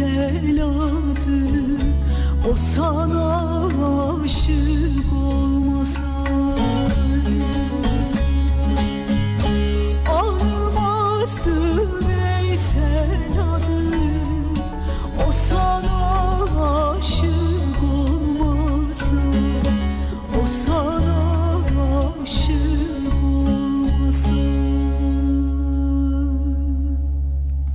teladı. O sana aşık olmasa